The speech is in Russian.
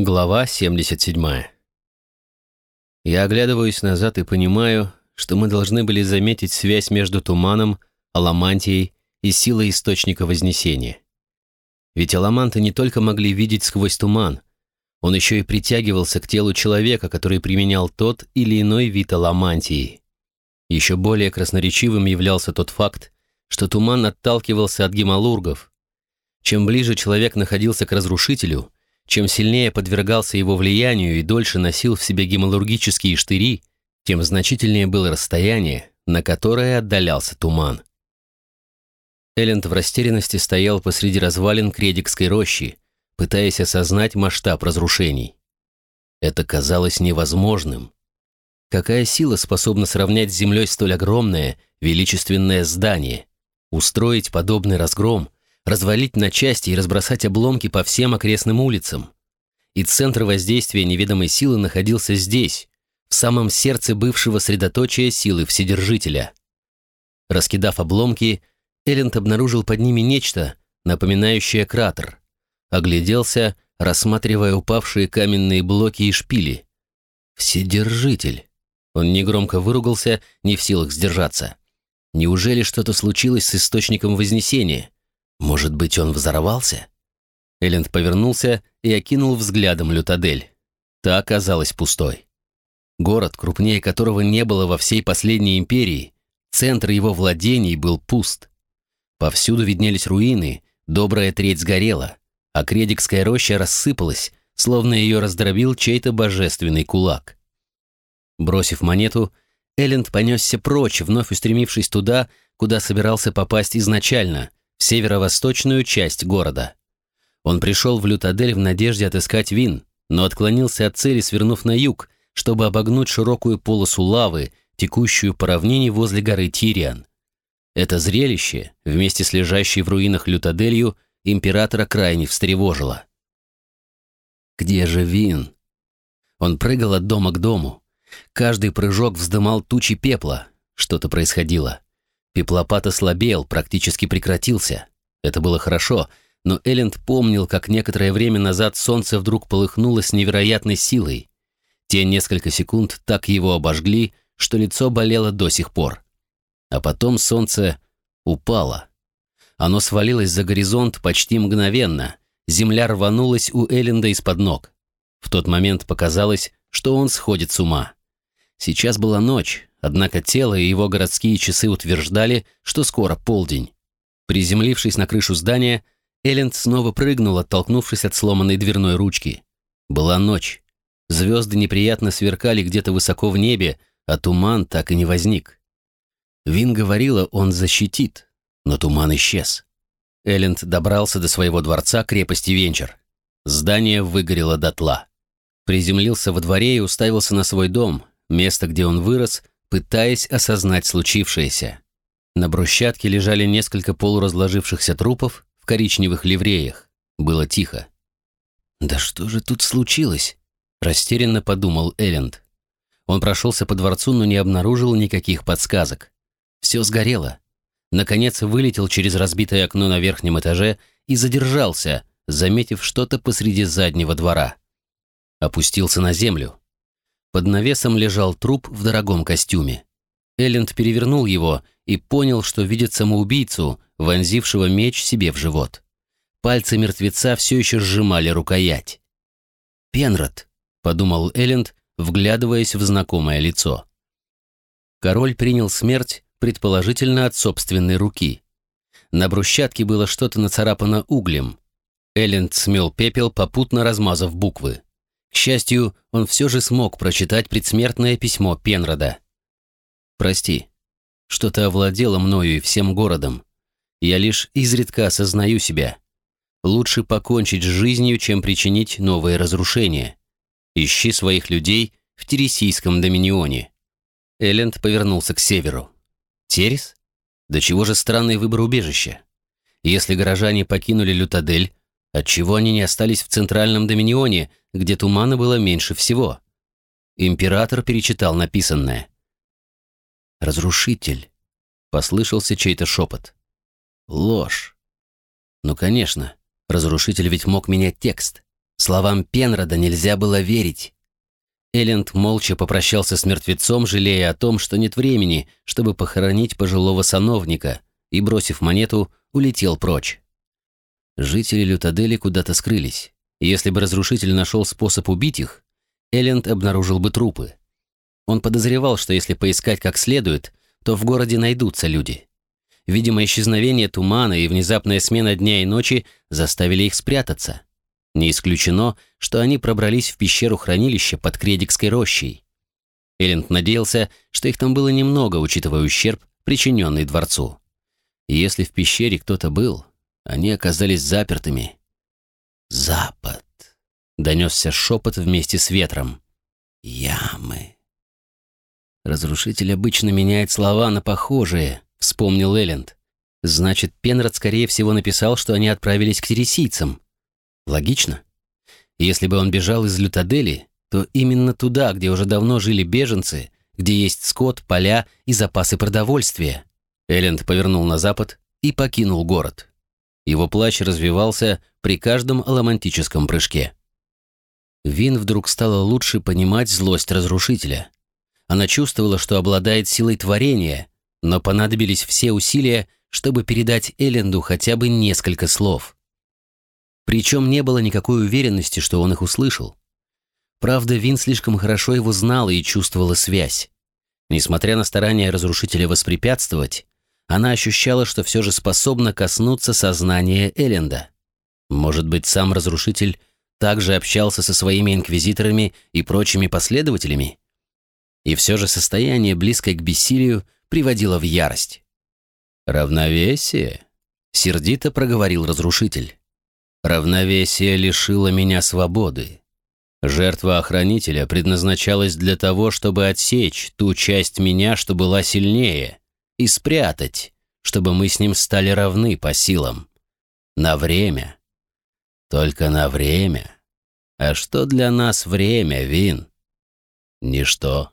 Глава 77. Я оглядываюсь назад и понимаю, что мы должны были заметить связь между туманом, аламантией и силой источника Вознесения. Ведь аламанты не только могли видеть сквозь туман, он еще и притягивался к телу человека, который применял тот или иной вид аламантии. Еще более красноречивым являлся тот факт, что туман отталкивался от гемалургов. Чем ближе человек находился к разрушителю – чем сильнее подвергался его влиянию и дольше носил в себе гемалургические штыри, тем значительнее было расстояние, на которое отдалялся туман. Элленд в растерянности стоял посреди развалин Кредикской рощи, пытаясь осознать масштаб разрушений. Это казалось невозможным. Какая сила способна сравнять с землей столь огромное, величественное здание, устроить подобный разгром – развалить на части и разбросать обломки по всем окрестным улицам. И центр воздействия неведомой силы находился здесь, в самом сердце бывшего средоточия силы Вседержителя. Раскидав обломки, Элленд обнаружил под ними нечто, напоминающее кратер. Огляделся, рассматривая упавшие каменные блоки и шпили. «Вседержитель!» Он негромко выругался, не в силах сдержаться. «Неужели что-то случилось с источником Вознесения?» Может быть, он взорвался? Элленд повернулся и окинул взглядом Лютадель. Та оказалась пустой. Город, крупнее которого не было во всей последней империи, центр его владений был пуст. Повсюду виднелись руины, добрая треть сгорела, а Кредикская роща рассыпалась, словно ее раздробил чей-то божественный кулак. Бросив монету, Элленд понесся прочь, вновь устремившись туда, куда собирался попасть изначально, в северо-восточную часть города. Он пришел в Лютадель в надежде отыскать Вин, но отклонился от цели, свернув на юг, чтобы обогнуть широкую полосу лавы, текущую по равнине возле горы Тириан. Это зрелище, вместе с лежащей в руинах Лютаделью, императора крайне встревожило. Где же Вин? Он прыгал от дома к дому. Каждый прыжок вздымал тучи пепла. Что-то происходило. Пеплопат ослабел, практически прекратился. Это было хорошо, но Элленд помнил, как некоторое время назад солнце вдруг полыхнуло с невероятной силой. Те несколько секунд так его обожгли, что лицо болело до сих пор. А потом солнце упало. Оно свалилось за горизонт почти мгновенно. Земля рванулась у Элленда из-под ног. В тот момент показалось, что он сходит с ума. Сейчас была ночь, Однако тело и его городские часы утверждали, что скоро полдень. Приземлившись на крышу здания, Элленд снова прыгнул, оттолкнувшись от сломанной дверной ручки. Была ночь. Звезды неприятно сверкали где-то высоко в небе, а туман так и не возник. Вин говорила, он защитит, но туман исчез. Элленд добрался до своего дворца крепости Венчер. Здание выгорело дотла. Приземлился во дворе и уставился на свой дом, место, где он вырос, пытаясь осознать случившееся. На брусчатке лежали несколько полуразложившихся трупов в коричневых ливреях. Было тихо. «Да что же тут случилось?» – растерянно подумал Элленд. Он прошелся по дворцу, но не обнаружил никаких подсказок. Все сгорело. Наконец вылетел через разбитое окно на верхнем этаже и задержался, заметив что-то посреди заднего двора. Опустился на землю. Под навесом лежал труп в дорогом костюме. Элленд перевернул его и понял, что видит самоубийцу, вонзившего меч себе в живот. Пальцы мертвеца все еще сжимали рукоять. «Пенрод», — подумал Элленд, вглядываясь в знакомое лицо. Король принял смерть, предположительно, от собственной руки. На брусчатке было что-то нацарапано углем. Элленд смел пепел, попутно размазав буквы. К счастью, он все же смог прочитать предсмертное письмо Пенрода. «Прости, что-то овладело мною и всем городом. Я лишь изредка осознаю себя. Лучше покончить с жизнью, чем причинить новые разрушения. Ищи своих людей в Тересийском доминионе». Элленд повернулся к северу. «Терес? Да чего же странный выбор убежища? Если горожане покинули Лютадель, отчего они не остались в Центральном доминионе, где тумана было меньше всего. Император перечитал написанное. «Разрушитель», — послышался чей-то шепот. «Ложь». «Ну, конечно, разрушитель ведь мог менять текст. Словам Пенрода нельзя было верить. Элленд молча попрощался с мертвецом, жалея о том, что нет времени, чтобы похоронить пожилого сановника, и, бросив монету, улетел прочь. Жители Лютадели куда-то скрылись. Если бы разрушитель нашел способ убить их, Элленд обнаружил бы трупы. Он подозревал, что если поискать как следует, то в городе найдутся люди. Видимо, исчезновение тумана и внезапная смена дня и ночи заставили их спрятаться. Не исключено, что они пробрались в пещеру хранилища под Кредикской рощей. Элленд надеялся, что их там было немного, учитывая ущерб, причиненный дворцу. Если в пещере кто-то был, они оказались запертыми. «Запад!» — донесся шепот вместе с ветром. «Ямы!» «Разрушитель обычно меняет слова на похожие», — вспомнил Элленд. «Значит, Пенрод, скорее всего, написал, что они отправились к тересийцам. Логично. Если бы он бежал из Лютадели, то именно туда, где уже давно жили беженцы, где есть скот, поля и запасы продовольствия. Элленд повернул на запад и покинул город. Его плащ развивался при каждом аламантическом прыжке. Вин вдруг стала лучше понимать злость разрушителя. Она чувствовала, что обладает силой творения, но понадобились все усилия, чтобы передать Элленду хотя бы несколько слов. Причем не было никакой уверенности, что он их услышал. Правда, Вин слишком хорошо его знала и чувствовала связь. Несмотря на старания разрушителя воспрепятствовать, она ощущала, что все же способна коснуться сознания Элленда. Может быть, сам разрушитель также общался со своими инквизиторами и прочими последователями? И все же состояние, близкое к бессилию, приводило в ярость. «Равновесие?» — сердито проговорил разрушитель. Равновесие лишило меня свободы. Жертва охранителя предназначалась для того, чтобы отсечь ту часть меня, что была сильнее, и спрятать, чтобы мы с ним стали равны по силам. На время. Только на время. А что для нас время, Вин? Ничто.